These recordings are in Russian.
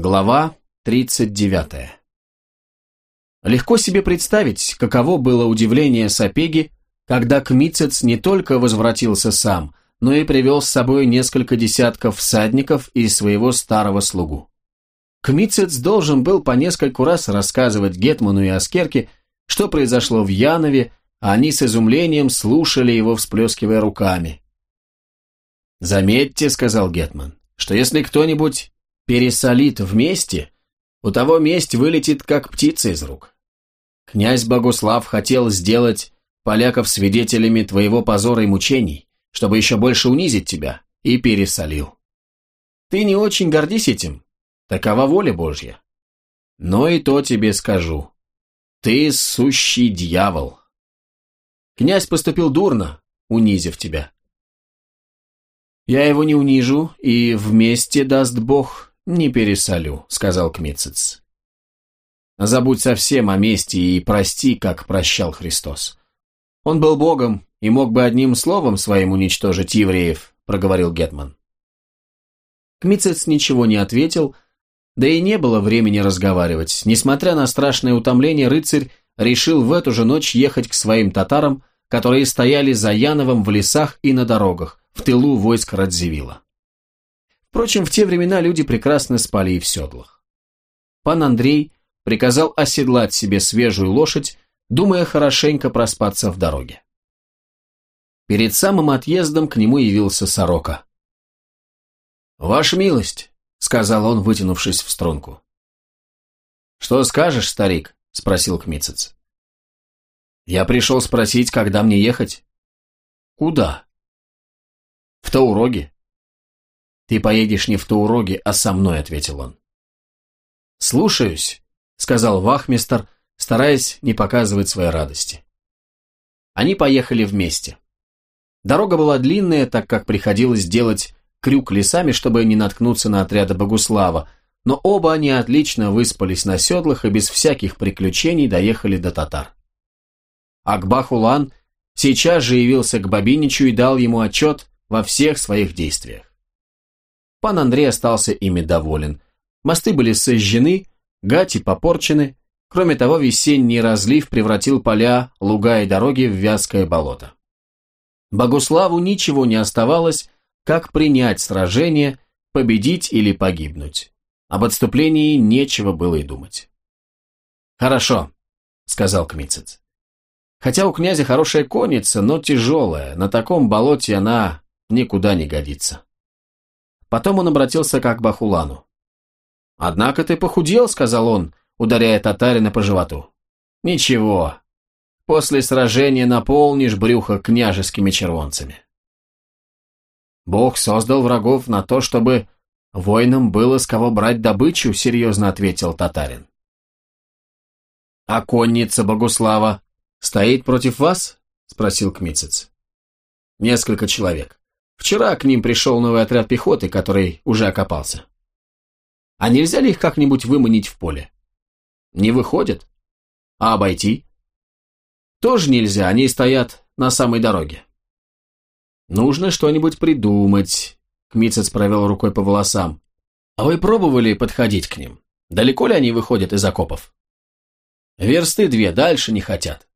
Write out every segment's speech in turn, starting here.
Глава 39 Легко себе представить, каково было удивление Сапеги, когда Кмицец не только возвратился сам, но и привел с собой несколько десятков всадников и своего старого слугу. Кмицец должен был по нескольку раз рассказывать Гетману и Аскерке, что произошло в Янове, а они с изумлением слушали его, всплескивая руками. «Заметьте», — сказал Гетман, — «что если кто-нибудь пересолит вместе, у того месть вылетит, как птица из рук. Князь Богуслав хотел сделать поляков свидетелями твоего позора и мучений, чтобы еще больше унизить тебя, и пересолил. Ты не очень гордись этим, такова воля Божья. Но и то тебе скажу. Ты сущий дьявол. Князь поступил дурно, унизив тебя. Я его не унижу, и вместе, даст Бог, не пересолю, сказал Кмицец. Забудь совсем о мести и прости, как прощал Христос. Он был Богом и мог бы одним словом своим уничтожить евреев, проговорил Гетман. Кмицец ничего не ответил, да и не было времени разговаривать. Несмотря на страшное утомление, рыцарь решил в эту же ночь ехать к своим татарам, которые стояли за Яновым в лесах и на дорогах, в тылу войск Радзивилла. Впрочем, в те времена люди прекрасно спали и в седлах. Пан Андрей приказал оседлать себе свежую лошадь, думая хорошенько проспаться в дороге. Перед самым отъездом к нему явился сорока. «Ваша милость», — сказал он, вытянувшись в струнку. «Что скажешь, старик?» — спросил Кмицец. «Я пришел спросить, когда мне ехать». «Куда?» «В Тауроге». «Ты поедешь не в Тауроге, а со мной», — ответил он. «Слушаюсь», сказал вахмистр, стараясь не показывать своей радости. Они поехали вместе. Дорога была длинная, так как приходилось делать крюк лесами, чтобы не наткнуться на отряды Богуслава, но оба они отлично выспались на седлах и без всяких приключений доехали до татар. Акбахулан сейчас же явился к Бабиничу и дал ему отчет во всех своих действиях. Пан Андрей остался ими доволен. Мосты были сожжены, гати попорчены, кроме того, весенний разлив превратил поля, луга и дороги в вязкое болото. Богуславу ничего не оставалось, как принять сражение, победить или погибнуть. Об отступлении нечего было и думать. «Хорошо», — сказал Кмицец. «Хотя у князя хорошая конница, но тяжелая, на таком болоте она никуда не годится». Потом он обратился к Акбахулану. «Однако ты похудел», — сказал он, ударяя татарина по животу. «Ничего. После сражения наполнишь брюхо княжескими червонцами». «Бог создал врагов на то, чтобы воинам было с кого брать добычу», — серьезно ответил татарин. «А конница Богуслава стоит против вас?» — спросил Кмицец. «Несколько человек. Вчера к ним пришел новый отряд пехоты, который уже окопался». А нельзя ли их как-нибудь выманить в поле? Не выходят. А обойти? Тоже нельзя, они стоят на самой дороге. Нужно что-нибудь придумать. Кмицец провел рукой по волосам. А вы пробовали подходить к ним? Далеко ли они выходят из окопов? Версты две, дальше не хотят.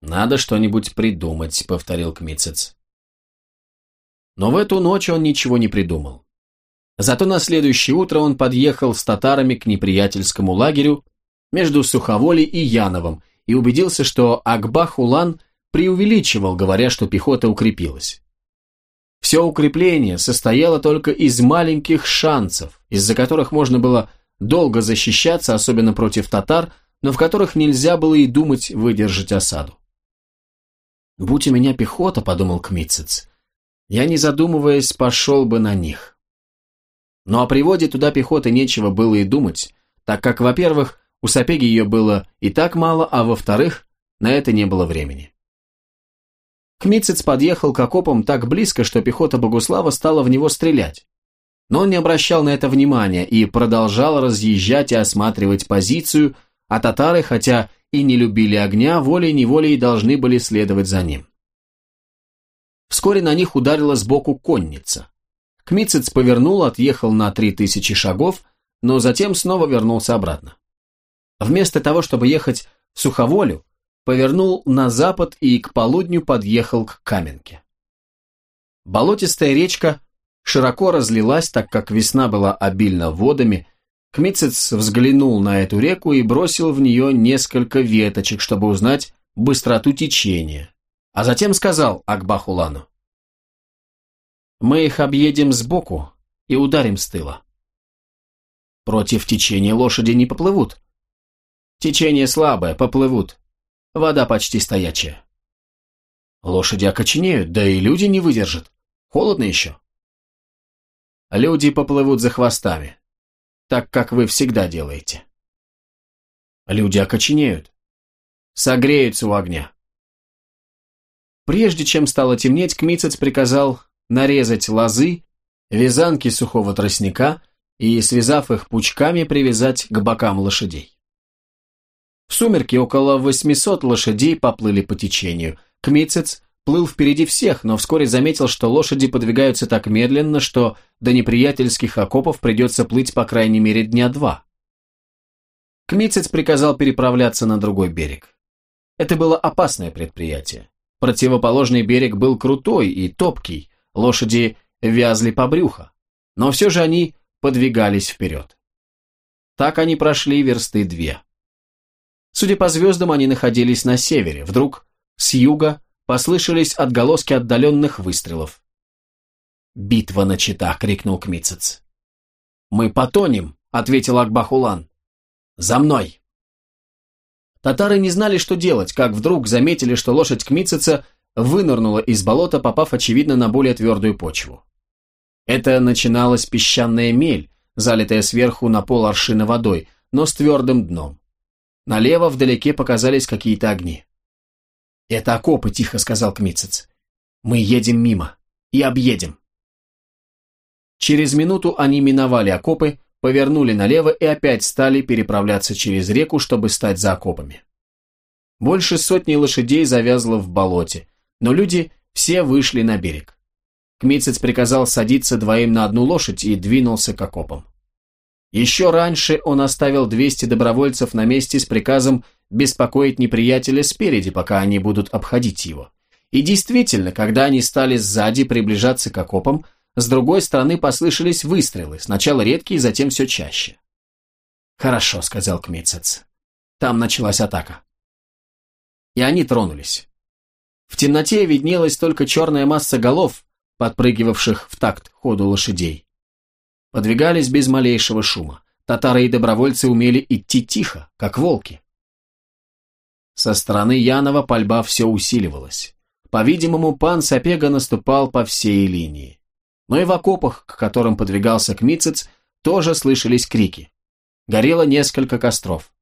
Надо что-нибудь придумать, повторил Кмицец. Но в эту ночь он ничего не придумал. Зато на следующее утро он подъехал с татарами к неприятельскому лагерю между Суховолей и Яновым и убедился, что Акбах-Улан преувеличивал, говоря, что пехота укрепилась. Все укрепление состояло только из маленьких шансов, из-за которых можно было долго защищаться, особенно против татар, но в которых нельзя было и думать выдержать осаду. «Будь у меня пехота», — подумал Кмитцец, — «я, не задумываясь, пошел бы на них». Но о приводе туда пехоты нечего было и думать, так как, во-первых, у Сапеги ее было и так мало, а во-вторых, на это не было времени. Кмицец подъехал к окопам так близко, что пехота Богуслава стала в него стрелять. Но он не обращал на это внимания и продолжал разъезжать и осматривать позицию, а татары, хотя и не любили огня, волей-неволей должны были следовать за ним. Вскоре на них ударила сбоку конница. Кмицец повернул, отъехал на три тысячи шагов, но затем снова вернулся обратно. Вместо того, чтобы ехать в Суховолю, повернул на запад и к полудню подъехал к Каменке. Болотистая речка широко разлилась, так как весна была обильна водами. Кмицец взглянул на эту реку и бросил в нее несколько веточек, чтобы узнать быстроту течения, а затем сказал Акбахулану. «Мы их объедем сбоку и ударим с тыла». «Против течения лошади не поплывут». «Течение слабое, поплывут. Вода почти стоячая». «Лошади окоченеют, да и люди не выдержат. Холодно еще?» Люди поплывут за хвостами, так как вы всегда делаете. Люди окоченеют, согреются у огня. Прежде чем стало темнеть, Кмицец приказал нарезать лозы, вязанки сухого тростника и, связав их пучками, привязать к бокам лошадей. В сумерки около 800 лошадей поплыли по течению. Кмицец плыл впереди всех, но вскоре заметил, что лошади подвигаются так медленно, что до неприятельских окопов придется плыть по крайней мере дня два. Кмицец приказал переправляться на другой берег. Это было опасное предприятие. Противоположный берег был крутой и топкий, лошади вязли по брюхо, но все же они подвигались вперед. Так они прошли версты две. Судя по звездам, они находились на севере. Вдруг с юга послышались отголоски отдаленных выстрелов. «Битва начата!» — крикнул Кмицец. «Мы потонем!» — ответил Акбахулан. «За мной!» Татары не знали, что делать, как вдруг заметили, что лошадь Кмицеца вынырнула из болота, попав, очевидно, на более твердую почву. Это начиналась песчаная мель, залитая сверху на пол аршина водой, но с твердым дном. Налево вдалеке показались какие-то огни. «Это окопы», — тихо сказал Кмицец. «Мы едем мимо и объедем». Через минуту они миновали окопы, повернули налево и опять стали переправляться через реку, чтобы стать за окопами. Больше сотни лошадей завязло в болоте, но люди все вышли на берег. Кмицец приказал садиться двоим на одну лошадь и двинулся к окопам. Еще раньше он оставил 200 добровольцев на месте с приказом беспокоить неприятеля спереди, пока они будут обходить его. И действительно, когда они стали сзади приближаться к окопам, с другой стороны послышались выстрелы, сначала редкие, затем все чаще. «Хорошо», — сказал Кмицец. Там началась атака. И они тронулись. В темноте виднелась только черная масса голов, подпрыгивавших в такт ходу лошадей. Подвигались без малейшего шума. Татары и добровольцы умели идти тихо, как волки. Со стороны Янова пальба все усиливалась. По-видимому, пан Сапега наступал по всей линии но и в окопах, к которым подвигался Кмицец, тоже слышались крики. Горело несколько костров.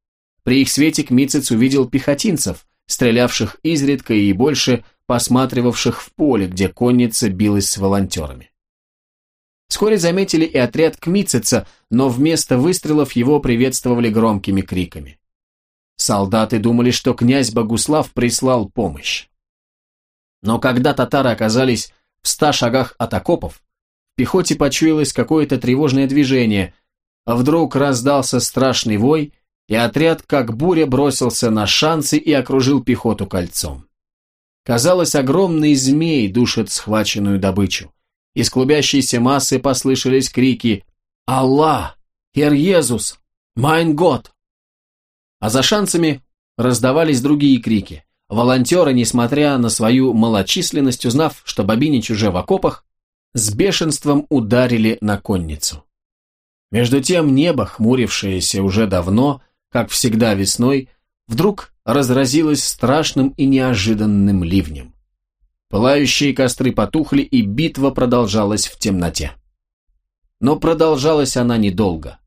При их свете Кмицец увидел пехотинцев, стрелявших изредка и больше посматривавших в поле, где конница билась с волонтерами. Вскоре заметили и отряд Кмицеца, но вместо выстрелов его приветствовали громкими криками. Солдаты думали, что князь Богуслав прислал помощь. Но когда татары оказались в ста шагах от окопов, пехоте почуялось какое-то тревожное движение, а вдруг раздался страшный вой, и отряд, как буря, бросился на шансы и окружил пехоту кольцом. Казалось, огромный змей душит схваченную добычу. Из клубящейся массы послышались крики «Аллах! Хер Иезус! Майн Год!» А за шансами раздавались другие крики. Волонтеры, несмотря на свою малочисленность, узнав, что Бабинич уже в окопах, с бешенством ударили на конницу. Между тем небо, хмурившееся уже давно, как всегда весной, вдруг разразилось страшным и неожиданным ливнем. Пылающие костры потухли, и битва продолжалась в темноте. Но продолжалась она недолго.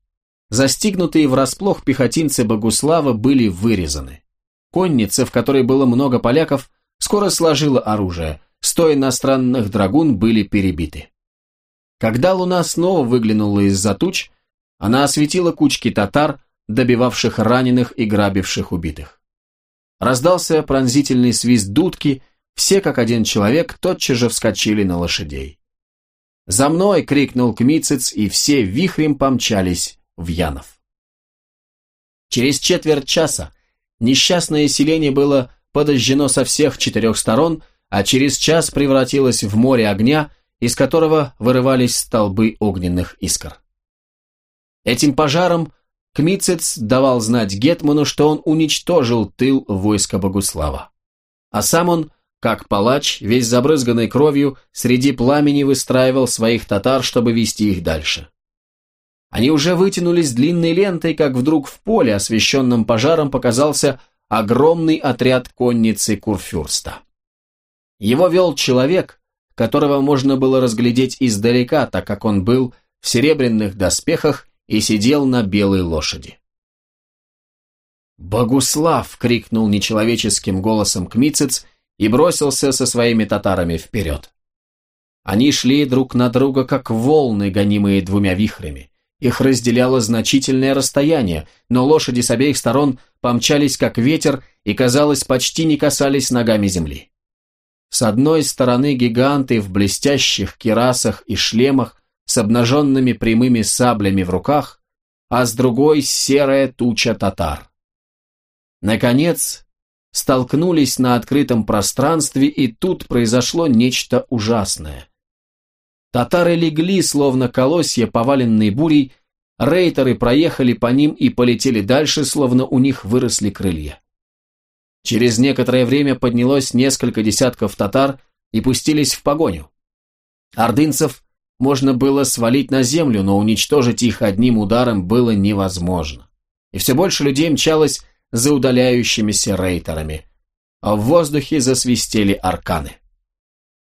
Застигнутые врасплох пехотинцы Богуслава были вырезаны. Конница, в которой было много поляков, скоро сложила оружие – Сто иностранных драгун были перебиты. Когда луна снова выглянула из-за туч, она осветила кучки татар, добивавших раненых и грабивших убитых. Раздался пронзительный свист дудки, все как один человек тотчас же вскочили на лошадей. «За мной!» — крикнул Кмицец, и все вихрем помчались в Янов. Через четверть часа несчастное селение было подожжено со всех четырех сторон, а через час превратилось в море огня, из которого вырывались столбы огненных искр. Этим пожаром Кмицец давал знать Гетману, что он уничтожил тыл войска Богуслава. А сам он, как палач, весь забрызганный кровью, среди пламени выстраивал своих татар, чтобы вести их дальше. Они уже вытянулись длинной лентой, как вдруг в поле, освещенном пожаром, показался огромный отряд конницы Курфюрста. Его вел человек, которого можно было разглядеть издалека, так как он был в серебряных доспехах и сидел на белой лошади. «Богуслав!» — крикнул нечеловеческим голосом Кмицец и бросился со своими татарами вперед. Они шли друг на друга, как волны, гонимые двумя вихрями. Их разделяло значительное расстояние, но лошади с обеих сторон помчались как ветер и, казалось, почти не касались ногами земли. С одной стороны гиганты в блестящих кирасах и шлемах с обнаженными прямыми саблями в руках, а с другой серая туча татар. Наконец, столкнулись на открытом пространстве, и тут произошло нечто ужасное. Татары легли, словно колосья, поваленные бурей, рейтеры проехали по ним и полетели дальше, словно у них выросли крылья. Через некоторое время поднялось несколько десятков татар и пустились в погоню. Ордынцев можно было свалить на землю, но уничтожить их одним ударом было невозможно. И все больше людей мчалось за удаляющимися рейтерами. А в воздухе засвистели арканы.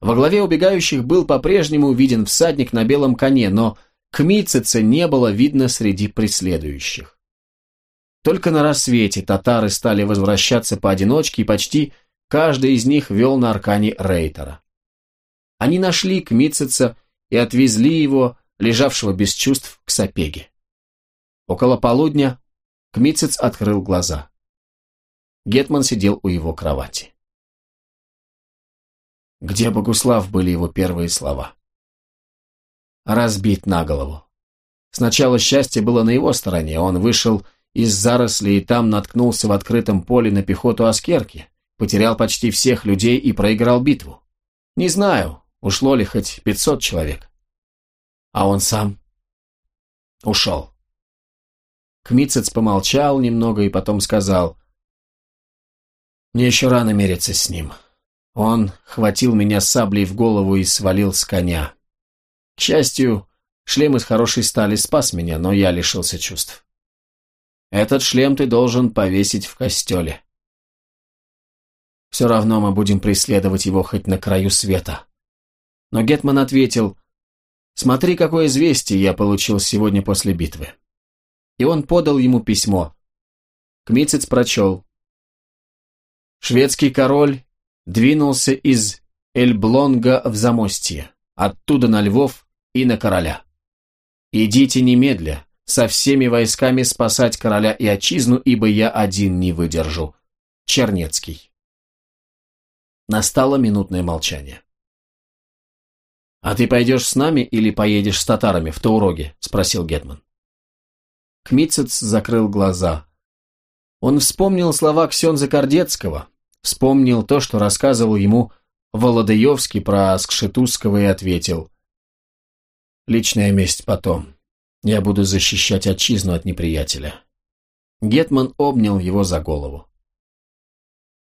Во главе убегающих был по-прежнему виден всадник на белом коне, но Кмитцица не было видно среди преследующих. Только на рассвете татары стали возвращаться поодиночке, и почти каждый из них вел на аркане рейтера. Они нашли Кмитцица и отвезли его, лежавшего без чувств, к Сапеге. Около полудня Кмитцец открыл глаза. Гетман сидел у его кровати. Где Богуслав были его первые слова? Разбит на голову. Сначала счастье было на его стороне, он вышел из зарослей и там наткнулся в открытом поле на пехоту Аскерки, потерял почти всех людей и проиграл битву. Не знаю, ушло ли хоть пятьсот человек. А он сам ушел. Кмицец помолчал немного и потом сказал, «Мне еще рано мериться с ним». Он хватил меня саблей в голову и свалил с коня. К счастью, шлем из хорошей стали спас меня, но я лишился чувств. Этот шлем ты должен повесить в костеле. Все равно мы будем преследовать его хоть на краю света. Но Гетман ответил, смотри, какое известие я получил сегодня после битвы. И он подал ему письмо. Кмицец прочел. Шведский король двинулся из Эльблонга в Замостье, оттуда на Львов и на короля. Идите немедля, со всеми войсками спасать короля и отчизну, ибо я один не выдержу. Чернецкий. Настало минутное молчание. «А ты пойдешь с нами или поедешь с татарами в Тауроге?» – спросил Гетман. Кмицец закрыл глаза. Он вспомнил слова Ксенза Кордецкого, Вспомнил то, что рассказывал ему Володаевский про Скшетузского и ответил. «Личная месть потом. Я буду защищать отчизну от неприятеля». Гетман обнял его за голову.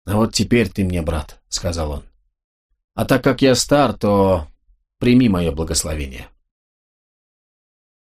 «А вот теперь ты мне брат», — сказал он. «А так как я стар, то прими мое благословение».